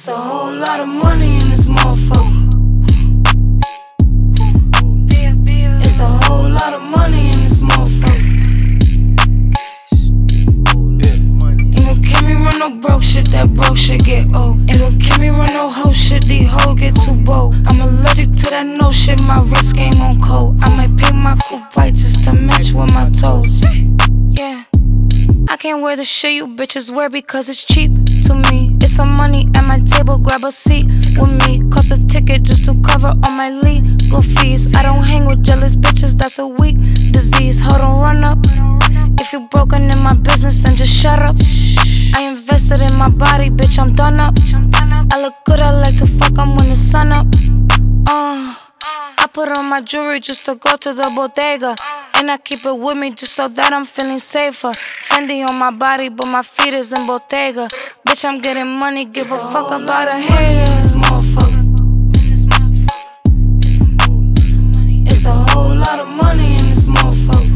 It's a whole lot of money in this motherfucker. It's a whole lot of money in this motherfucker. Ain't gon' kill me run no broke shit, that broke shit get old. Ain't gon' kill me run no hoe shit, these hoes get too bold. I'm allergic to that no shit, my wrist game on cold. I might paint my coupe white just to match with my toes. Yeah. I can't wear the shit you bitches wear because it's cheap to me. It's at my table, grab a seat with me. Cost a ticket just to cover all my legal fees. I don't hang with jealous bitches, that's a weak disease. Hold on, run up. If you broken in my business, then just shut up. I invested in my body, bitch, I'm done up. I look good, I like to fuck, I'm when the sun up. Uh, I put on my jewelry just to go to the bodega. And I keep it with me just so that I'm feeling safer. Fendi on my body, but my feet is in Bottega. Bitch, I'm getting money, give a fuck about a hater. This motherfucker. It's a whole lot of money in this motherfucker.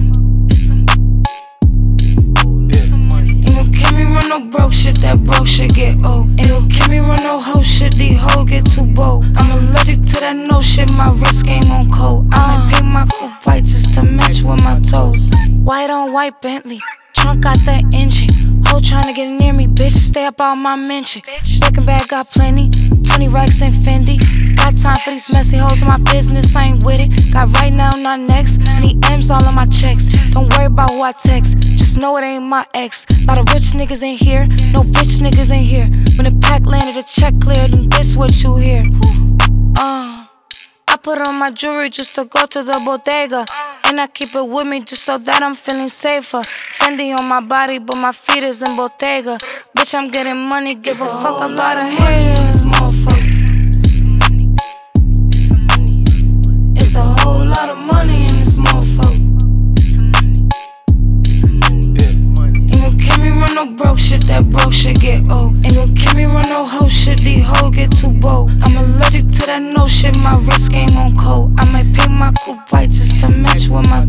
Ain't gon' kill me run no broke shit, that broke shit get old. Ain't gon' kill me run no hoe shit, these hoes get too bold. I'm allergic to that no shit, my wrist game on cold. I might paint my coupe white just to match with my toes. White on white Bentley, trunk got the engine. Hoe tryna get near me, bitch, stay up on my mention. Breaking bag got plenty, 20 racks and Fendi. Got time for these messy hoes in my business, I ain't with it. Got right now, not next. Need M's all on my checks. Don't worry about who I text, just know it ain't my ex. Lot of rich niggas in here, no bitch niggas in here. When the pack landed, the check cleared, and this what you hear. Uh. I put on my jewelry just to go to the bodega. And I keep it with me just so that I'm feeling safer. Fendi on my body, but my feet is in Bottega. Bitch, I'm getting money, give a fuck about a hater. This motherfucker. It's a whole lot of money in this motherfucker. Ain't gon' kill me run no broke shit, that broke shit get old. Ain't gon' kill me run no hoe shit, these hoes get too bold. I'm allergic to that no shit, my wrist game on cold. I might paint my coupe white just to match with my.